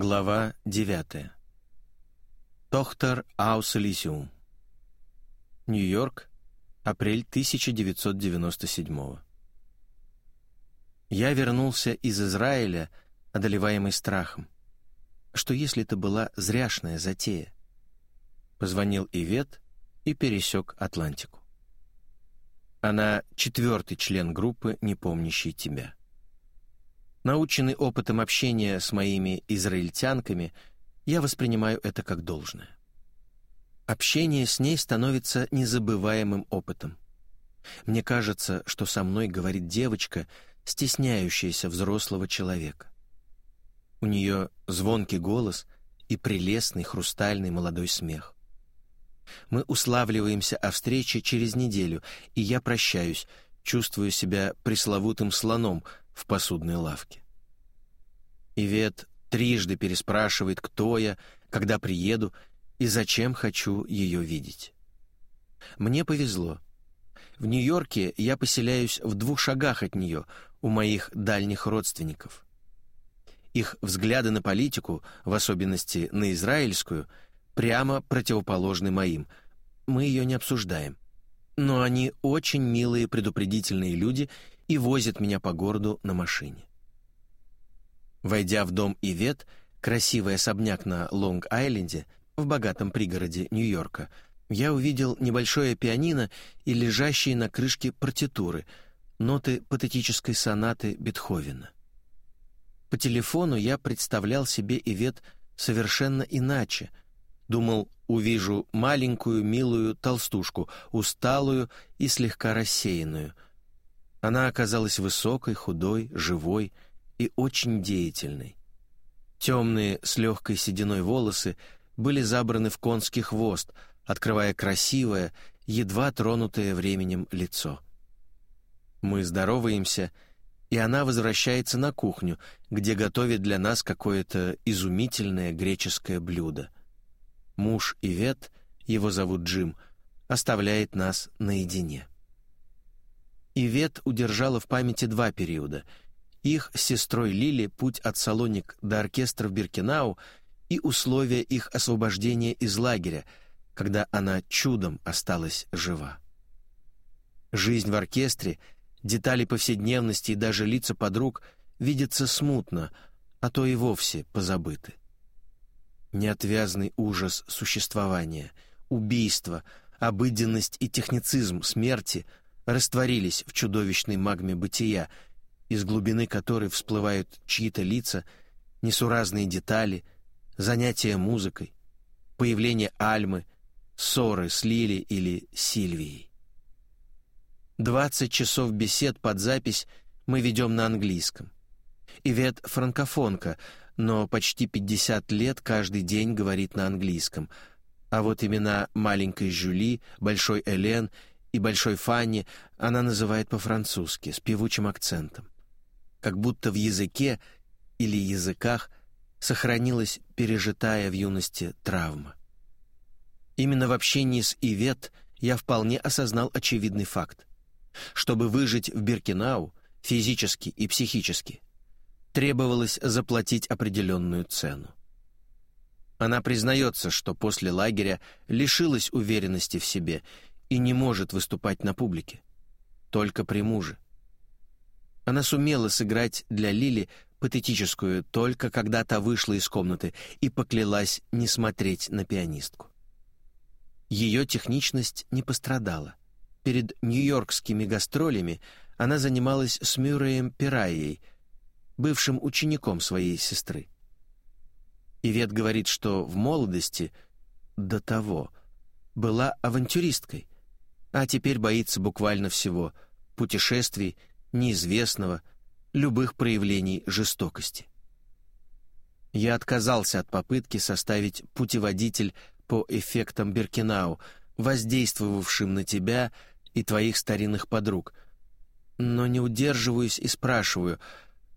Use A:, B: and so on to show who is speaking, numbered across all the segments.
A: Глава 9. Тохтер Аус. Нью-Йорк, апрель 1997 Я вернулся из Израиля, одолеваемый страхом. Что если это была зряшная затея? Позвонил Ивет и пересек Атлантику. Она четвертый член группы, не помнящий тебя. Наученный опытом общения с моими израильтянками, я воспринимаю это как должное. Общение с ней становится незабываемым опытом. Мне кажется, что со мной говорит девочка, стесняющаяся взрослого человека. У нее звонкий голос и прелестный хрустальный молодой смех. Мы уславливаемся о встрече через неделю, и я прощаюсь, чувствую себя пресловутым слоном в посудной лавке. Ивет трижды переспрашивает, кто я, когда приеду и зачем хочу ее видеть. Мне повезло. В Нью-Йорке я поселяюсь в двух шагах от нее, у моих дальних родственников. Их взгляды на политику, в особенности на израильскую, прямо противоположны моим. Мы ее не обсуждаем. Но они очень милые, предупредительные люди и возят меня по городу на машине. Войдя в дом Ивет, красивый особняк на Лонг-Айленде, в богатом пригороде Нью-Йорка, я увидел небольшое пианино и лежащие на крышке партитуры, ноты патетической сонаты Бетховена. По телефону я представлял себе Ивет совершенно иначе. Думал, увижу маленькую, милую толстушку, усталую и слегка рассеянную. Она оказалась высокой, худой, живой, и очень деятельной. Темные с легкой сединой волосы были забраны в конский хвост, открывая красивое, едва тронутое временем лицо. Мы здороваемся, и она возвращается на кухню, где готовит для нас какое-то изумительное греческое блюдо. Муж Ивет, его зовут Джим, оставляет нас наедине. Ивет удержала в памяти два периода — их с сестрой Лили путь от Салоник до оркестра в Биркинау и условия их освобождения из лагеря, когда она чудом осталась жива. Жизнь в оркестре, детали повседневности и даже лица подруг видятся смутно, а то и вовсе позабыты. Неотвязный ужас существования, убийство, обыденность и техницизм смерти растворились в чудовищной магме бытия — из глубины которой всплывают чьи-то лица, несуразные детали, занятия музыкой, появление Альмы, ссоры с Лили или Сильвией. Двадцать часов бесед под запись мы ведем на английском. Ивет франкофонка, но почти пятьдесят лет каждый день говорит на английском, а вот имена маленькой Жюли, большой Элен и большой Фанни она называет по-французски, с певучим акцентом как будто в языке или языках сохранилась пережитая в юности травма. Именно в общении с Ивет я вполне осознал очевидный факт. Чтобы выжить в Биркинау физически и психически, требовалось заплатить определенную цену. Она признается, что после лагеря лишилась уверенности в себе и не может выступать на публике. Только при муже. Она сумела сыграть для Лили патетическую только когда та вышла из комнаты и поклялась не смотреть на пианистку. Ее техничность не пострадала. Перед нью-йоркскими гастролями она занималась с Мюрреем Пирайей, бывшим учеником своей сестры. Ивет говорит, что в молодости, до того, была авантюристкой, а теперь боится буквально всего — путешествий неизвестного, любых проявлений жестокости. Я отказался от попытки составить путеводитель по эффектам Беркинау, воздействовавшим на тебя и твоих старинных подруг, но не удерживаюсь и спрашиваю,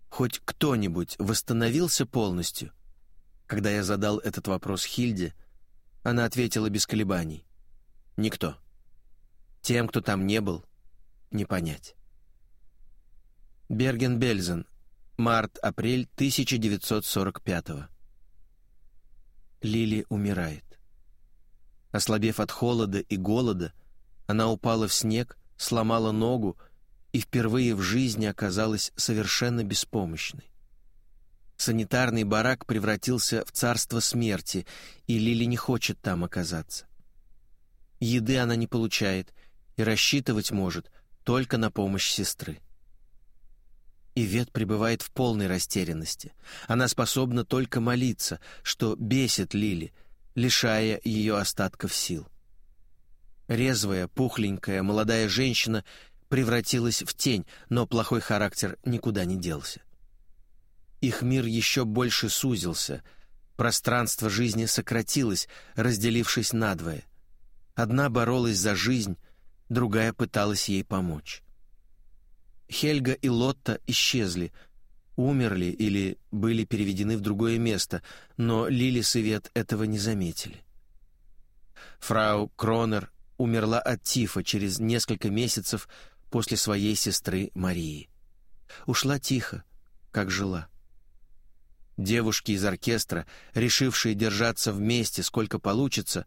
A: хоть кто-нибудь восстановился полностью? Когда я задал этот вопрос Хильде, она ответила без колебаний. Никто. Тем, кто там не был, не понять. Берген-Бельзен. Март-апрель 1945 Лили умирает. Ослабев от холода и голода, она упала в снег, сломала ногу и впервые в жизни оказалась совершенно беспомощной. Санитарный барак превратился в царство смерти, и Лили не хочет там оказаться. Еды она не получает и рассчитывать может только на помощь сестры. Ивет пребывает в полной растерянности. Она способна только молиться, что бесит Лили, лишая ее остатков сил. Резвая, пухленькая, молодая женщина превратилась в тень, но плохой характер никуда не делся. Их мир еще больше сузился, пространство жизни сократилось, разделившись надвое. Одна боролась за жизнь, другая пыталась ей помочь. Хельга и Лотта исчезли, умерли или были переведены в другое место, но Лилис и этого не заметили. Фрау Кронер умерла от тифа через несколько месяцев после своей сестры Марии. Ушла тихо, как жила. Девушки из оркестра, решившие держаться вместе сколько получится,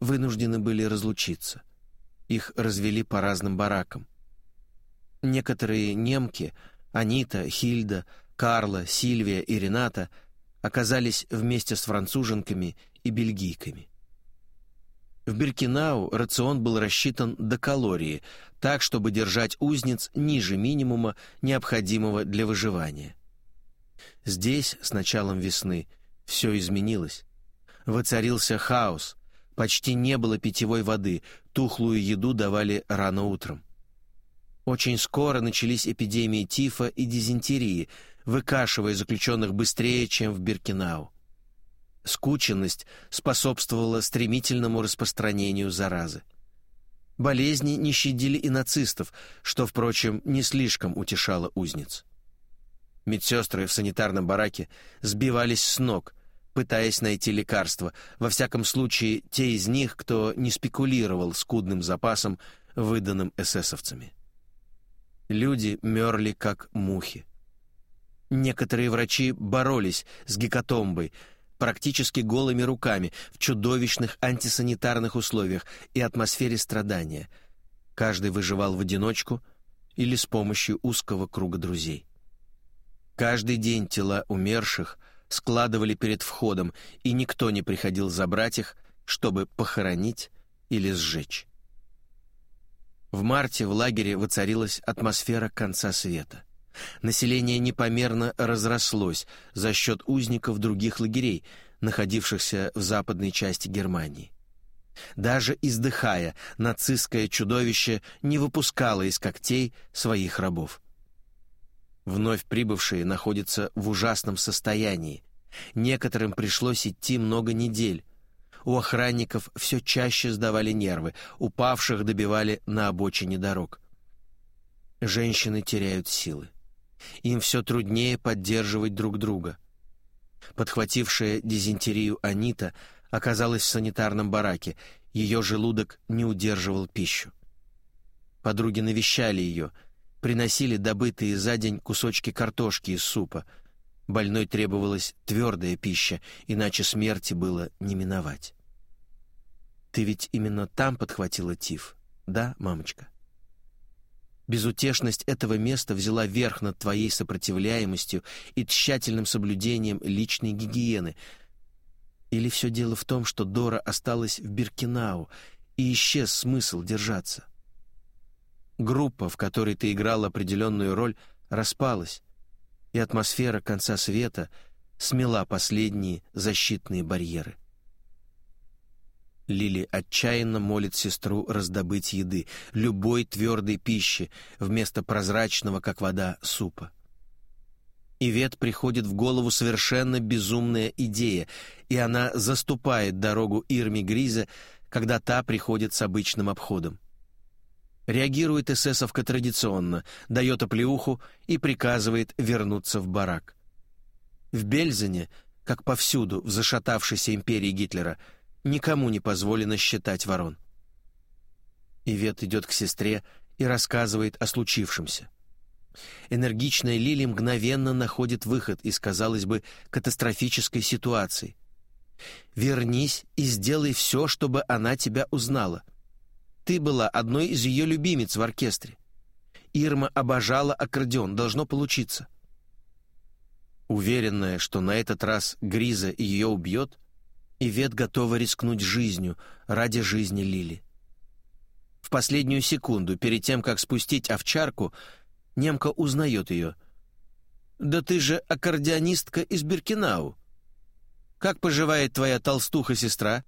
A: вынуждены были разлучиться. Их развели по разным баракам. Некоторые немки, Анита, Хильда, Карла, Сильвия и Рената, оказались вместе с француженками и бельгийками. В Биркинау рацион был рассчитан до калории, так, чтобы держать узниц ниже минимума, необходимого для выживания. Здесь, с началом весны, все изменилось. Воцарился хаос, почти не было питьевой воды, тухлую еду давали рано утром. Очень скоро начались эпидемии тифа и дизентерии, выкашивая заключенных быстрее, чем в Биркинау. Скученность способствовала стремительному распространению заразы. Болезни не щадили и нацистов, что, впрочем, не слишком утешало узниц. Медсестры в санитарном бараке сбивались с ног, пытаясь найти лекарства, во всяком случае те из них, кто не спекулировал скудным запасом, выданным эсэсовцами. Люди мерли, как мухи. Некоторые врачи боролись с гекатомбой, практически голыми руками, в чудовищных антисанитарных условиях и атмосфере страдания. Каждый выживал в одиночку или с помощью узкого круга друзей. Каждый день тела умерших складывали перед входом, и никто не приходил забрать их, чтобы похоронить или сжечь. В марте в лагере воцарилась атмосфера конца света. Население непомерно разрослось за счет узников других лагерей, находившихся в западной части Германии. Даже издыхая, нацистское чудовище не выпускало из когтей своих рабов. Вновь прибывшие находятся в ужасном состоянии. Некоторым пришлось идти много недель, у охранников все чаще сдавали нервы, упавших добивали на обочине дорог. Женщины теряют силы. Им все труднее поддерживать друг друга. Подхватившая дизентерию Анита оказалась в санитарном бараке, ее желудок не удерживал пищу. Подруги навещали ее, приносили добытые за день кусочки картошки из супа. Больной требовалась твердая пища, иначе смерти было не миновать. Ты ведь именно там подхватила тиф, да, мамочка? Безутешность этого места взяла верх над твоей сопротивляемостью и тщательным соблюдением личной гигиены. Или все дело в том, что Дора осталась в Биркинау, и исчез смысл держаться? Группа, в которой ты играл определенную роль, распалась, и атмосфера конца света смела последние защитные барьеры. Лили отчаянно молит сестру раздобыть еды, любой твердой пищи, вместо прозрачного, как вода, супа. Ивет приходит в голову совершенно безумная идея, и она заступает дорогу Ирми Гриза, когда та приходит с обычным обходом. Реагирует эсэсовка традиционно, дает оплеуху и приказывает вернуться в барак. В Бельзене, как повсюду в зашатавшейся империи Гитлера, никому не позволено считать ворон. Ивет идет к сестре и рассказывает о случившемся. Энергичная Лили мгновенно находит выход из, казалось бы, катастрофической ситуации. Вернись и сделай все, чтобы она тебя узнала. Ты была одной из ее любимец в оркестре. Ирма обожала аккордеон, должно получиться. Уверенная, что на этот раз Гриза ее убьет, Ивет готова рискнуть жизнью ради жизни Лили. В последнюю секунду, перед тем, как спустить овчарку, немка узнает ее. «Да ты же аккордеонистка из Биркинау. Как поживает твоя толстуха-сестра?»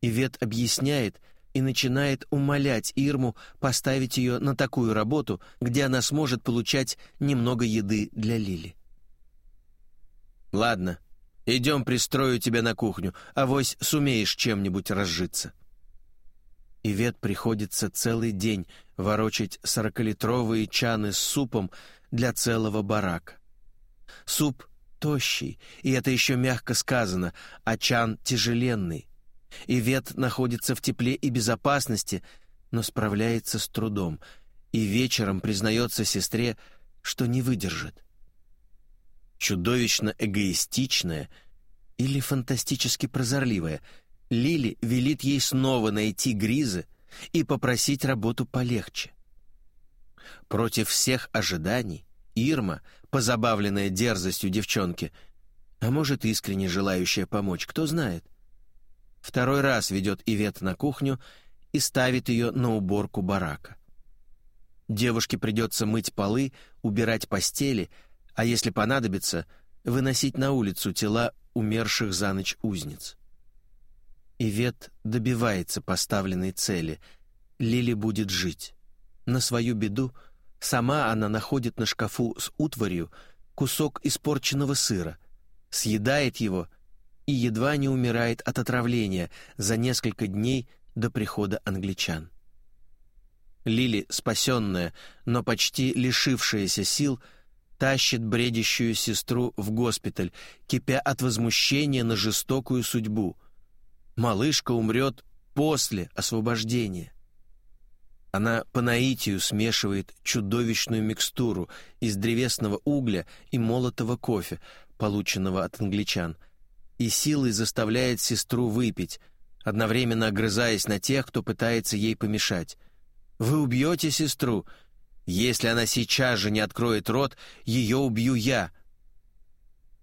A: Ивет объясняет и начинает умолять Ирму поставить ее на такую работу, где она сможет получать немного еды для Лили. «Ладно, идем пристрою тебя на кухню, а вось сумеешь чем-нибудь разжиться». Ивет приходится целый день ворочать сорокалитровые чаны с супом для целого барака. Суп тощий, и это еще мягко сказано, а чан тяжеленный. Ивет находится в тепле и безопасности, но справляется с трудом, и вечером признается сестре, что не выдержит чудовищно эгоистичная или фантастически прозорливая, Лили велит ей снова найти Гриза и попросить работу полегче. Против всех ожиданий Ирма, позабавленная дерзостью девчонки, а может, искренне желающая помочь, кто знает, второй раз ведет Ивет на кухню и ставит ее на уборку барака. Девушке придется мыть полы, убирать постели — а если понадобится, выносить на улицу тела умерших за ночь узниц. Ивет добивается поставленной цели. Лили будет жить. На свою беду сама она находит на шкафу с утварью кусок испорченного сыра, съедает его и едва не умирает от отравления за несколько дней до прихода англичан. Лили, спасенная, но почти лишившаяся сил, — тащит бредящую сестру в госпиталь, кипя от возмущения на жестокую судьбу. Малышка умрет после освобождения. Она по наитию смешивает чудовищную микстуру из древесного угля и молотого кофе, полученного от англичан, и силой заставляет сестру выпить, одновременно огрызаясь на тех, кто пытается ей помешать. «Вы убьете сестру!» Если она сейчас же не откроет рот, ее убью я.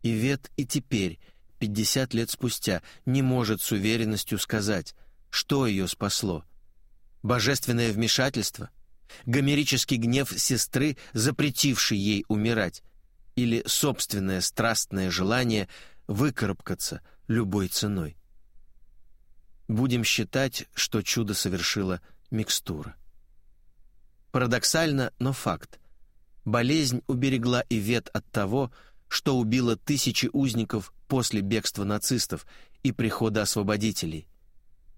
A: Ивет и теперь, пятьдесят лет спустя, не может с уверенностью сказать, что ее спасло. Божественное вмешательство? Гомерический гнев сестры, запретивший ей умирать? Или собственное страстное желание выкарабкаться любой ценой? Будем считать, что чудо совершила микстура. Парадоксально, но факт. Болезнь уберегла Ивет от того, что убило тысячи узников после бегства нацистов и прихода освободителей.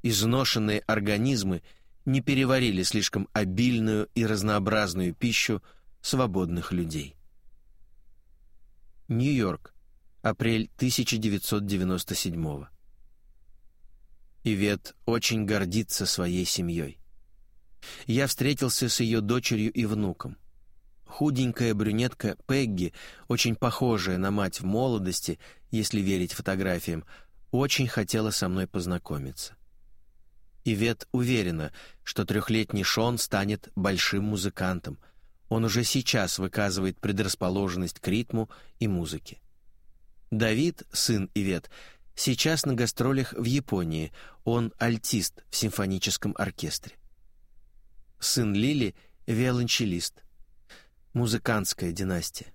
A: Изношенные организмы не переварили слишком обильную и разнообразную пищу свободных людей. Нью-Йорк, апрель 1997 Ивет очень гордится своей семьей я встретился с ее дочерью и внуком. Худенькая брюнетка Пегги, очень похожая на мать в молодости, если верить фотографиям, очень хотела со мной познакомиться. Ивет уверена, что трехлетний Шон станет большим музыкантом. Он уже сейчас выказывает предрасположенность к ритму и музыке. Давид, сын Ивет, сейчас на гастролях в Японии. Он альтист в симфоническом оркестре сын Лили — виолончелист. Музыкантская династия.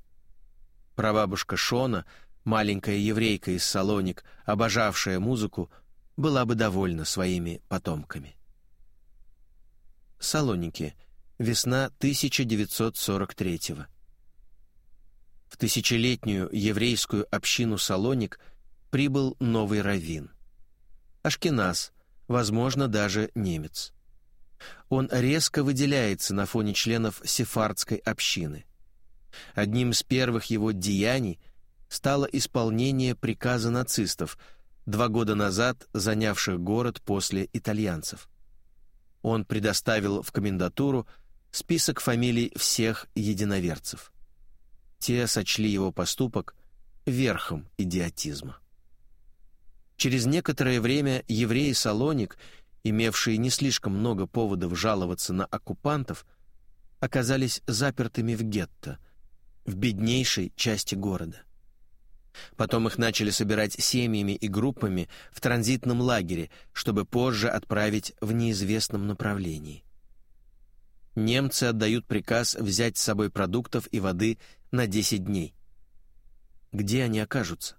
A: Прабабушка Шона, маленькая еврейка из Салоник, обожавшая музыку, была бы довольна своими потомками. Салоники. Весна 1943 -го. В тысячелетнюю еврейскую общину Салоник прибыл новый раввин. Ашкеназ, возможно, даже немец он резко выделяется на фоне членов сефардской общины. Одним из первых его деяний стало исполнение приказа нацистов, два года назад занявших город после итальянцев. Он предоставил в комендатуру список фамилий всех единоверцев. Те сочли его поступок верхом идиотизма. Через некоторое время евреи Салоник, имевшие не слишком много поводов жаловаться на оккупантов, оказались запертыми в гетто, в беднейшей части города. Потом их начали собирать семьями и группами в транзитном лагере, чтобы позже отправить в неизвестном направлении. Немцы отдают приказ взять с собой продуктов и воды на 10 дней. Где они окажутся?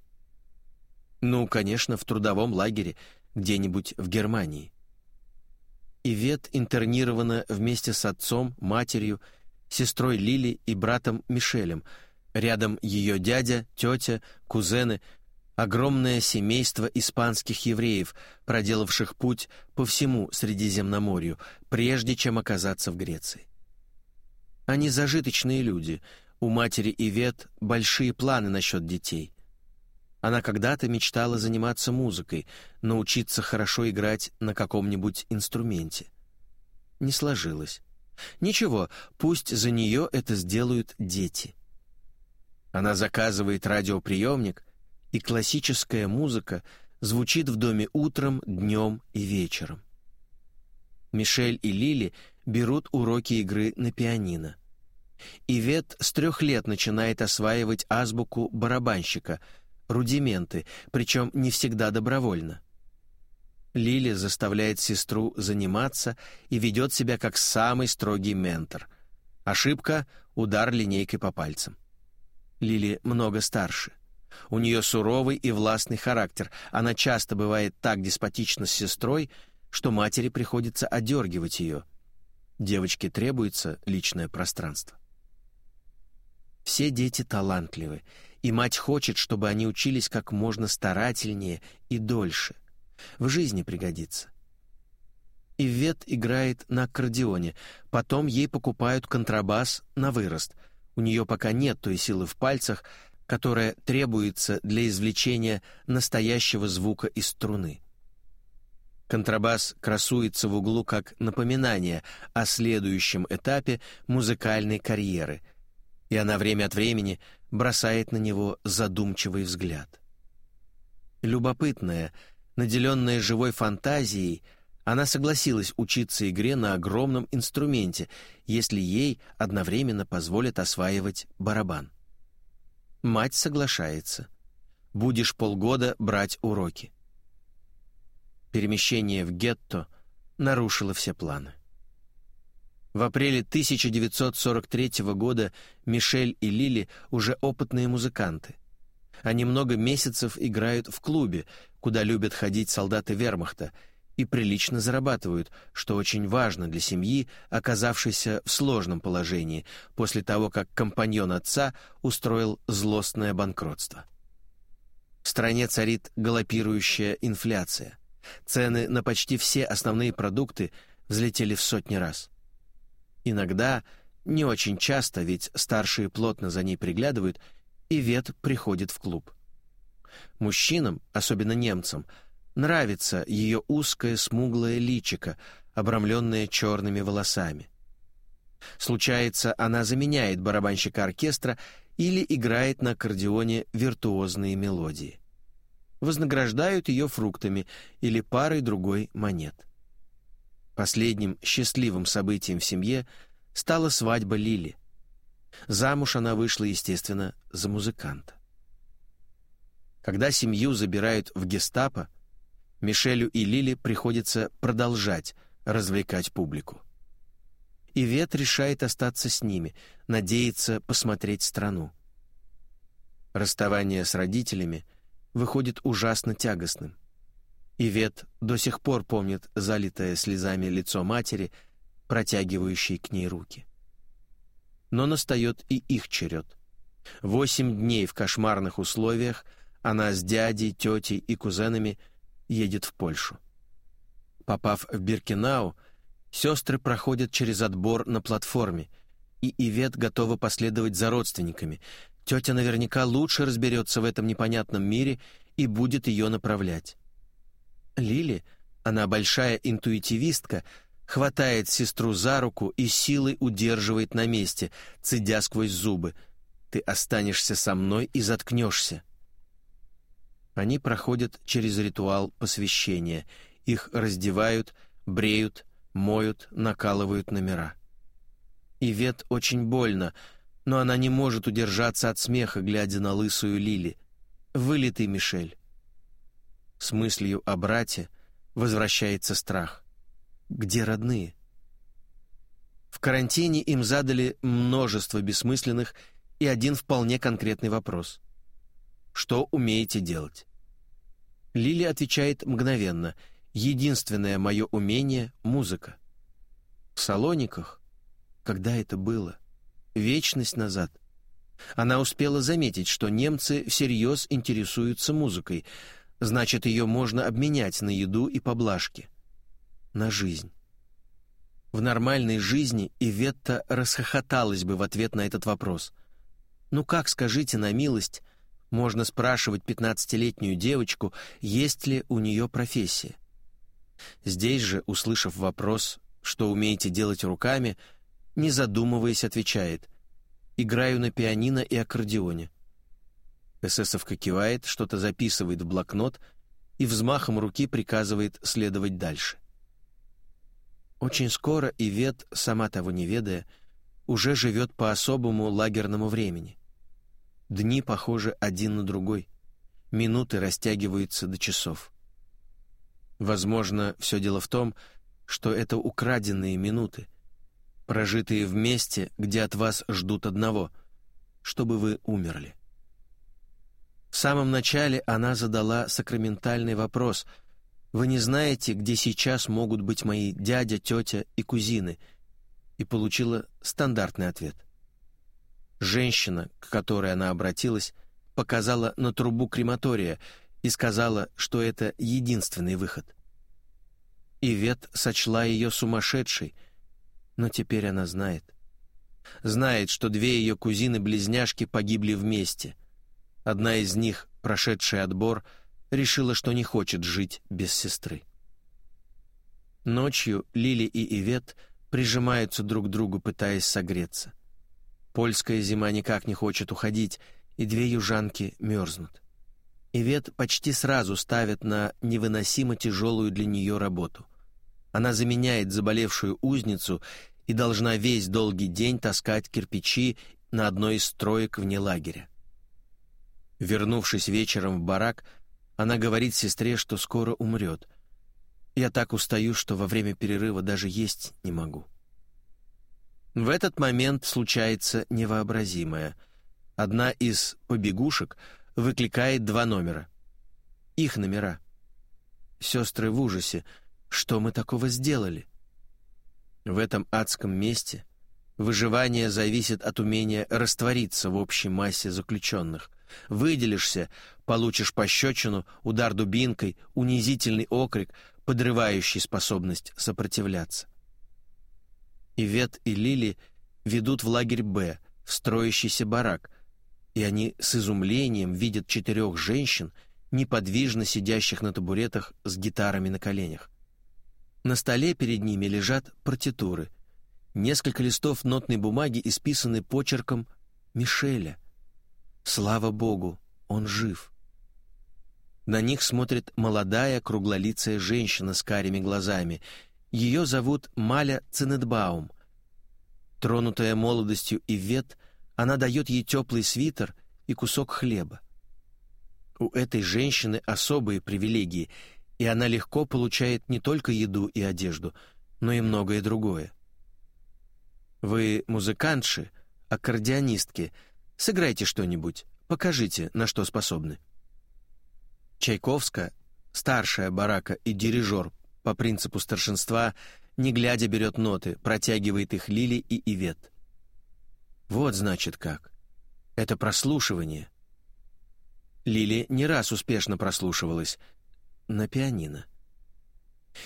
A: Ну, конечно, в трудовом лагере, где-нибудь в Германии. Ивет интернирована вместе с отцом, матерью, сестрой Лили и братом Мишелем. Рядом ее дядя, тетя, кузены, огромное семейство испанских евреев, проделавших путь по всему Средиземноморью, прежде чем оказаться в Греции. Они зажиточные люди, у матери Ивет большие планы насчет детей. Она когда-то мечтала заниматься музыкой, научиться хорошо играть на каком-нибудь инструменте. Не сложилось. Ничего, пусть за нее это сделают дети. Она заказывает радиоприемник, и классическая музыка звучит в доме утром, днем и вечером. Мишель и Лили берут уроки игры на пианино. Ивет с трех лет начинает осваивать азбуку барабанщика — рудименты, причем не всегда добровольно. Лили заставляет сестру заниматься и ведет себя как самый строгий ментор. Ошибка — удар линейкой по пальцам. Лили много старше. У нее суровый и властный характер. Она часто бывает так деспотична с сестрой, что матери приходится одергивать ее. Девочке требуется личное пространство. Все дети талантливы, и мать хочет, чтобы они учились как можно старательнее и дольше. В жизни пригодится. Ивет играет на аккордеоне, потом ей покупают контрабас на вырост. У нее пока нет той силы в пальцах, которая требуется для извлечения настоящего звука из струны. Контрабас красуется в углу как напоминание о следующем этапе музыкальной карьеры, и она время от времени бросает на него задумчивый взгляд. Любопытная, наделенная живой фантазией, она согласилась учиться игре на огромном инструменте, если ей одновременно позволят осваивать барабан. Мать соглашается. Будешь полгода брать уроки. Перемещение в гетто нарушило все планы. В апреле 1943 года Мишель и Лили уже опытные музыканты. Они много месяцев играют в клубе, куда любят ходить солдаты вермахта, и прилично зарабатывают, что очень важно для семьи, оказавшейся в сложном положении после того, как компаньон отца устроил злостное банкротство. В стране царит галопирующая инфляция. Цены на почти все основные продукты взлетели в сотни раз. Иногда, не очень часто, ведь старшие плотно за ней приглядывают, и Вет приходит в клуб. Мужчинам, особенно немцам, нравится ее узкое смуглое личико, обрамленное черными волосами. Случается, она заменяет барабанщика оркестра или играет на аккордеоне виртуозные мелодии. Вознаграждают ее фруктами или парой другой монет. Последним счастливым событием в семье стала свадьба Лили. Замуж она вышла, естественно, за музыканта. Когда семью забирают в гестапо, Мишелю и Лили приходится продолжать развлекать публику. Ивет решает остаться с ними, надеется посмотреть страну. Расставание с родителями выходит ужасно тягостным. Ивет до сих пор помнит залитое слезами лицо матери, протягивающей к ней руки. Но настает и их черед. Восемь дней в кошмарных условиях она с дядей, тетей и кузенами едет в Польшу. Попав в Биркинау, сестры проходят через отбор на платформе, и Ивет готова последовать за родственниками. Тетя наверняка лучше разберется в этом непонятном мире и будет ее направлять. Лили, она большая интуитивистка, хватает сестру за руку и силой удерживает на месте, цедя сквозь зубы. «Ты останешься со мной и заткнешься». Они проходят через ритуал посвящения. Их раздевают, бреют, моют, накалывают номера. Ивет очень больно, но она не может удержаться от смеха, глядя на лысую Лили. Вылитый Мишель. С мыслью о брате возвращается страх. Где родные? В карантине им задали множество бессмысленных и один вполне конкретный вопрос. Что умеете делать? Лили отвечает мгновенно. Единственное мое умение — музыка. В Салониках? Когда это было? Вечность назад. Она успела заметить, что немцы всерьез интересуются музыкой, значит, ее можно обменять на еду и поблажки. На жизнь. В нормальной жизни Иветта расхохоталась бы в ответ на этот вопрос. Ну как, скажите на милость, можно спрашивать пятнадцатилетнюю девочку, есть ли у нее профессия? Здесь же, услышав вопрос, что умеете делать руками, не задумываясь, отвечает «Играю на пианино и аккордеоне». Эсэсовка кивает, что-то записывает в блокнот и взмахом руки приказывает следовать дальше. Очень скоро Ивет, сама того не ведая, уже живет по особому лагерному времени. Дни похожи один на другой, минуты растягиваются до часов. Возможно, все дело в том, что это украденные минуты, прожитые вместе, где от вас ждут одного, чтобы вы умерли. В самом начале она задала сакраментальный вопрос «Вы не знаете, где сейчас могут быть мои дядя, тетя и кузины?» и получила стандартный ответ. Женщина, к которой она обратилась, показала на трубу крематория и сказала, что это единственный выход. Ивет сочла ее сумасшедшей, но теперь она знает. Знает, что две ее кузины-близняшки погибли вместе. Одна из них, прошедшая отбор, решила, что не хочет жить без сестры. Ночью Лили и Ивет прижимаются друг к другу, пытаясь согреться. Польская зима никак не хочет уходить, и две южанки мерзнут. Ивет почти сразу ставит на невыносимо тяжелую для нее работу. Она заменяет заболевшую узницу и должна весь долгий день таскать кирпичи на одной из строек вне лагеря. Вернувшись вечером в барак, она говорит сестре, что скоро умрет. «Я так устаю, что во время перерыва даже есть не могу». В этот момент случается невообразимое. Одна из побегушек выкликает два номера. Их номера. Сестры в ужасе. Что мы такого сделали? В этом адском месте выживание зависит от умения раствориться в общей массе заключенных. Выделишься, получишь пощечину, удар дубинкой, унизительный окрик, подрывающий способность сопротивляться. Ивет и Лили ведут в лагерь «Б», в строящийся барак, и они с изумлением видят четырех женщин, неподвижно сидящих на табуретах с гитарами на коленях. На столе перед ними лежат партитуры. Несколько листов нотной бумаги исписаны почерком Мишеля. Слава Богу, он жив. На них смотрит молодая круглолицая женщина с карими глазами — ее зовут Маля Цинетбаум. Тронутая молодостью и вет, она дает ей теплый свитер и кусок хлеба. У этой женщины особые привилегии, и она легко получает не только еду и одежду, но и многое другое. Вы музыкантши, аккордеонистки, сыграйте что-нибудь, покажите, на что способны. Чайковская, старшая барака и дирижер по принципу старшинства, не глядя берет ноты, протягивает их Лили и Ивет. Вот значит как. Это прослушивание. Лили не раз успешно прослушивалась на пианино.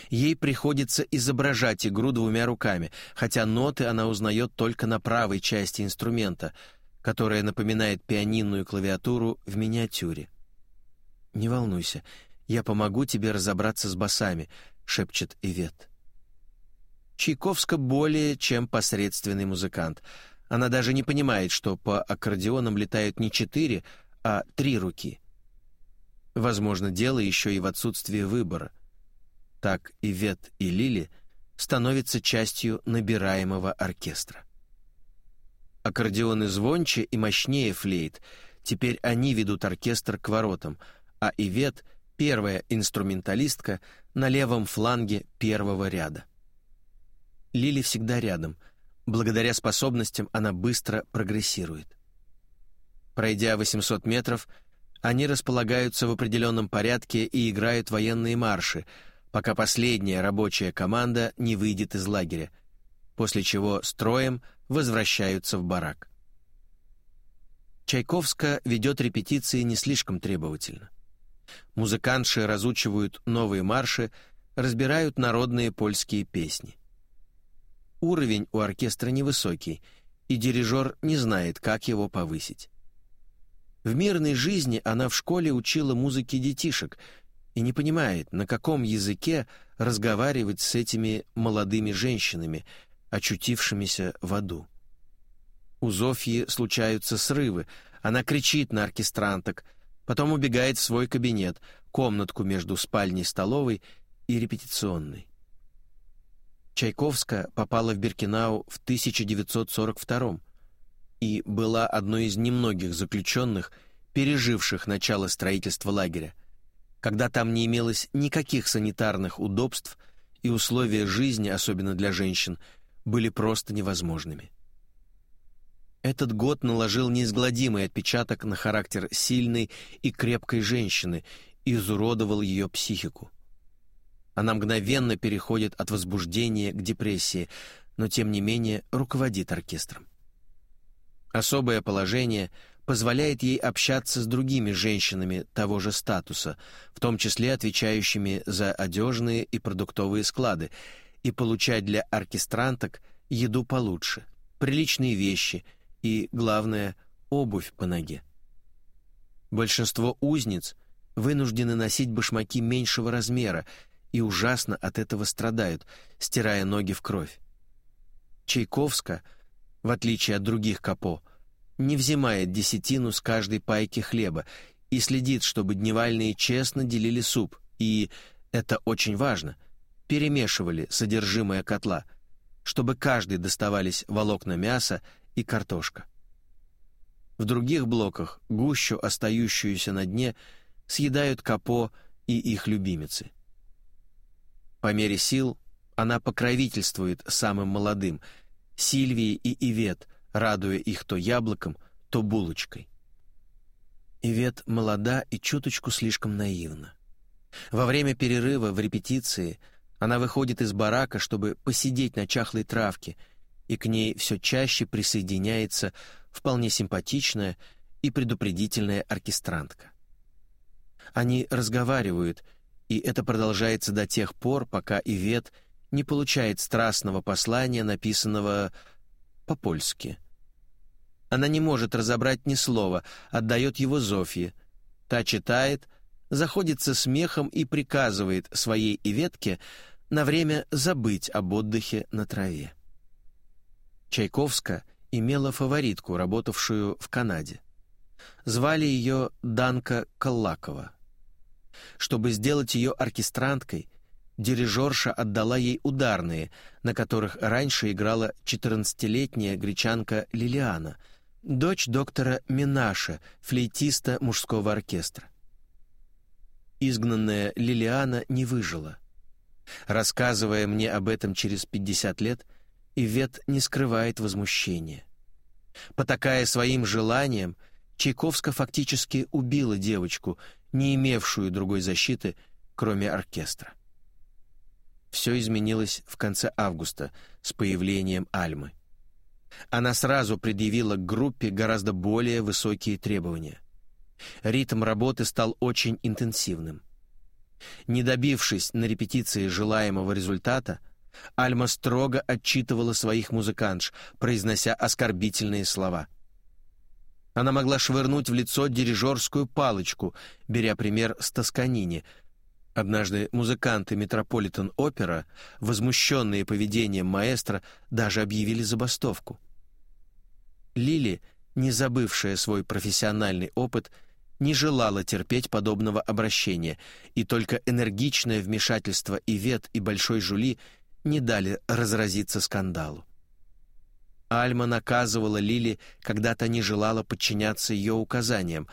A: Ей приходится изображать игру двумя руками, хотя ноты она узнает только на правой части инструмента, которая напоминает пианинную клавиатуру в миниатюре. «Не волнуйся, я помогу тебе разобраться с басами шепчет Ивет. Чайковска более чем посредственный музыкант. Она даже не понимает, что по аккордеонам летают не четыре, а три руки. Возможно, дело еще и в отсутствии выбора. Так и Вет, и Лили становятся частью набираемого оркестра. Аккордеоны звонче и мощнее флейт, теперь они ведут оркестр к воротам, а Ивет, первая инструменталистка, на левом фланге первого ряда. Лили всегда рядом. Благодаря способностям она быстро прогрессирует. Пройдя 800 метров, они располагаются в определенном порядке и играют военные марши, пока последняя рабочая команда не выйдет из лагеря, после чего строем возвращаются в барак. Чайковска ведет репетиции не слишком требовательно. Музыкантши разучивают новые марши, разбирают народные польские песни. Уровень у оркестра невысокий, и дирижер не знает, как его повысить. В мирной жизни она в школе учила музыке детишек и не понимает, на каком языке разговаривать с этими молодыми женщинами, очутившимися в аду. У Зофьи случаются срывы, она кричит на оркестранток, потом убегает в свой кабинет, комнатку между спальней-столовой и репетиционной. Чайковская попала в Биркинау в 1942 и была одной из немногих заключенных, переживших начало строительства лагеря, когда там не имелось никаких санитарных удобств и условия жизни, особенно для женщин, были просто невозможными. Этот год наложил неизгладимый отпечаток на характер сильной и крепкой женщины и изуродовал ее психику. Она мгновенно переходит от возбуждения к депрессии, но тем не менее руководит оркестром. Особое положение позволяет ей общаться с другими женщинами того же статуса, в том числе отвечающими за одежные и продуктовые склады, и получать для оркестранток еду получше, приличные вещи и, главное, обувь по ноге. Большинство узниц вынуждены носить башмаки меньшего размера и ужасно от этого страдают, стирая ноги в кровь. Чайковска, в отличие от других капо, не взимает десятину с каждой пайки хлеба и следит, чтобы дневальные честно делили суп и, это очень важно, перемешивали содержимое котла, чтобы каждый доставались волокна мяса и картошка. В других блоках гущу, остающуюся на дне, съедают капо и их любимицы. По мере сил она покровительствует самым молодым, Сильвии и Ивет, радуя их то яблоком, то булочкой. Ивет молода и чуточку слишком наивна. Во время перерыва в репетиции она выходит из барака, чтобы посидеть на чахлой травке, и к ней все чаще присоединяется вполне симпатичная и предупредительная оркестрантка. Они разговаривают — и это продолжается до тех пор, пока Ивет не получает страстного послания, написанного по-польски. Она не может разобрать ни слова, отдает его Зофье. Та читает, заходится смехом и приказывает своей Иветке на время забыть об отдыхе на траве. Чайковска имела фаворитку, работавшую в Канаде. Звали ее Данка Каллакова. Чтобы сделать ее оркестранткой, дирижерша отдала ей ударные, на которых раньше играла 14-летняя гречанка Лилиана, дочь доктора Минаша, флейтиста мужского оркестра. Изгнанная Лилиана не выжила. Рассказывая мне об этом через 50 лет, Ивет не скрывает возмущения. Потакая своим желанием, Чайковска фактически убила девочку, не имевшую другой защиты, кроме оркестра. Все изменилось в конце августа с появлением Альмы. Она сразу предъявила к группе гораздо более высокие требования. Ритм работы стал очень интенсивным. Не добившись на репетиции желаемого результата, Альма строго отчитывала своих музыкантш, произнося оскорбительные слова — она могла швырнуть в лицо дирижерскую палочку, беря пример с Тосканини. Однажды музыканты Метрополитен-опера, возмущенные поведением маэстро, даже объявили забастовку. Лили, не забывшая свой профессиональный опыт, не желала терпеть подобного обращения, и только энергичное вмешательство Ивет и Большой Жули не дали разразиться скандалу. Альма наказывала Лили, когда та не желала подчиняться ее указаниям,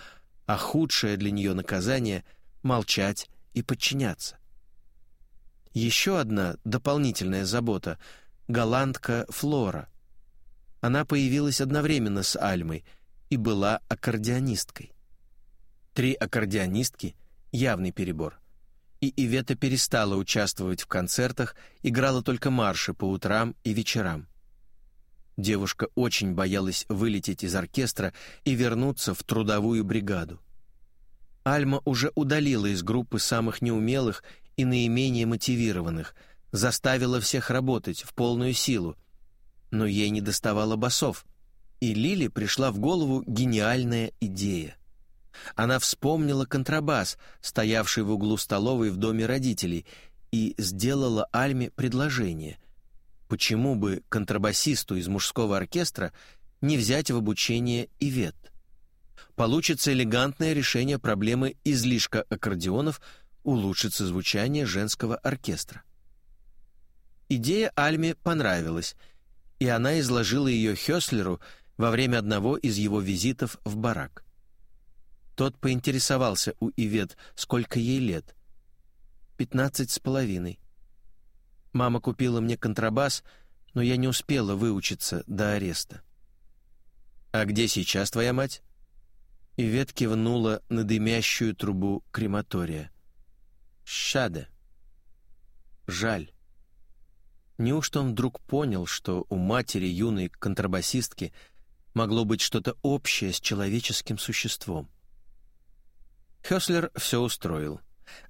A: а худшее для нее наказание — молчать и подчиняться. Еще одна дополнительная забота — голландка Флора. Она появилась одновременно с Альмой и была аккордеонисткой. Три аккордеонистки — явный перебор. И Ивета перестала участвовать в концертах, играла только марши по утрам и вечерам. Девушка очень боялась вылететь из оркестра и вернуться в трудовую бригаду. Альма уже удалила из группы самых неумелых и наименее мотивированных, заставила всех работать в полную силу, но ей не доставало басов, и Лили пришла в голову гениальная идея. Она вспомнила контрабас, стоявший в углу столовой в доме родителей, и сделала Альме предложение. Почему бы контрабасисту из мужского оркестра не взять в обучение Ивет? Получится элегантное решение проблемы излишка аккордеонов – улучшится звучание женского оркестра. Идея Альме понравилась, и она изложила ее Хёслеру во время одного из его визитов в барак. Тот поинтересовался у Ивет, сколько ей лет. «Пятнадцать с половиной. Мама купила мне контрабас, но я не успела выучиться до ареста». «А где сейчас твоя мать?» Ивет кивнула на дымящую трубу крематория. Шаде. Жаль. Неужто он вдруг понял, что у матери юной контрабасистки могло быть что-то общее с человеческим существом? Хёслер все устроил.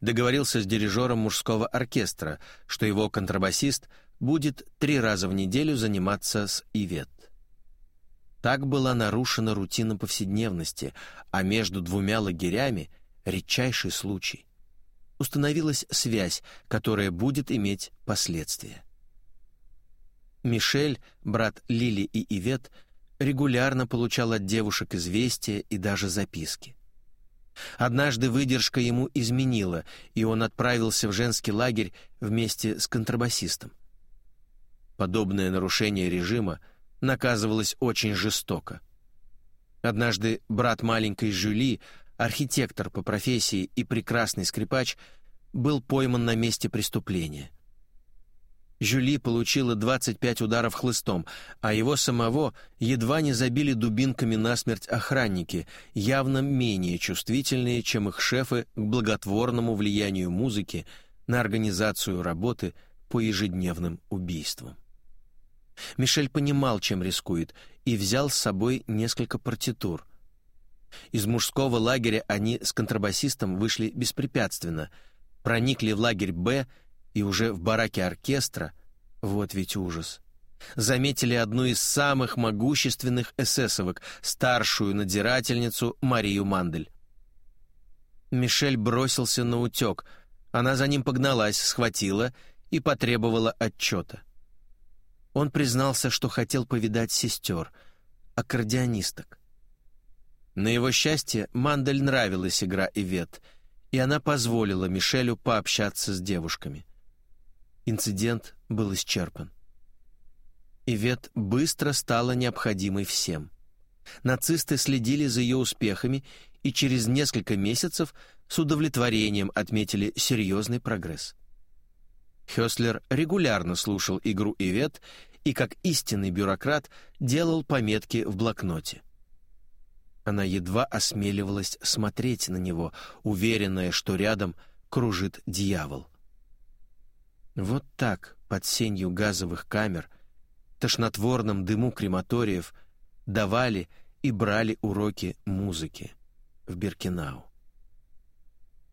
A: Договорился с дирижером мужского оркестра, что его контрабасист будет три раза в неделю заниматься с Ивет. Так была нарушена рутина повседневности, а между двумя лагерями — редчайший случай — установилась связь, которая будет иметь последствия. Мишель, брат Лили и Ивет, регулярно получал от девушек известия и даже записки. Однажды выдержка ему изменила, и он отправился в женский лагерь вместе с контрабасистом. Подобное нарушение режима наказывалось очень жестоко. Однажды брат маленькой Жюли архитектор по профессии и прекрасный скрипач, был пойман на месте преступления. Жюли получила 25 ударов хлыстом, а его самого едва не забили дубинками насмерть охранники, явно менее чувствительные, чем их шефы к благотворному влиянию музыки на организацию работы по ежедневным убийствам. Мишель понимал, чем рискует, и взял с собой несколько партитур — из мужского лагеря они с контрабасистом вышли беспрепятственно, проникли в лагерь «Б» и уже в бараке оркестра, вот ведь ужас, заметили одну из самых могущественных эсэсовок, старшую надзирательницу Марию Мандель. Мишель бросился на утек, она за ним погналась, схватила и потребовала отчета. Он признался, что хотел повидать сестер, аккордеонисток. На его счастье, Мандель нравилась игра Ивет, и она позволила Мишелю пообщаться с девушками. Инцидент был исчерпан. Ивет быстро стала необходимой всем. Нацисты следили за ее успехами и через несколько месяцев с удовлетворением отметили серьезный прогресс. Хёслер регулярно слушал игру Ивет и, как истинный бюрократ, делал пометки в блокноте. Она едва осмеливалась смотреть на него, уверенная, что рядом кружит дьявол. Вот так, под сенью газовых камер, тошнотворном дыму крематориев, давали и брали уроки музыки в Биркинау.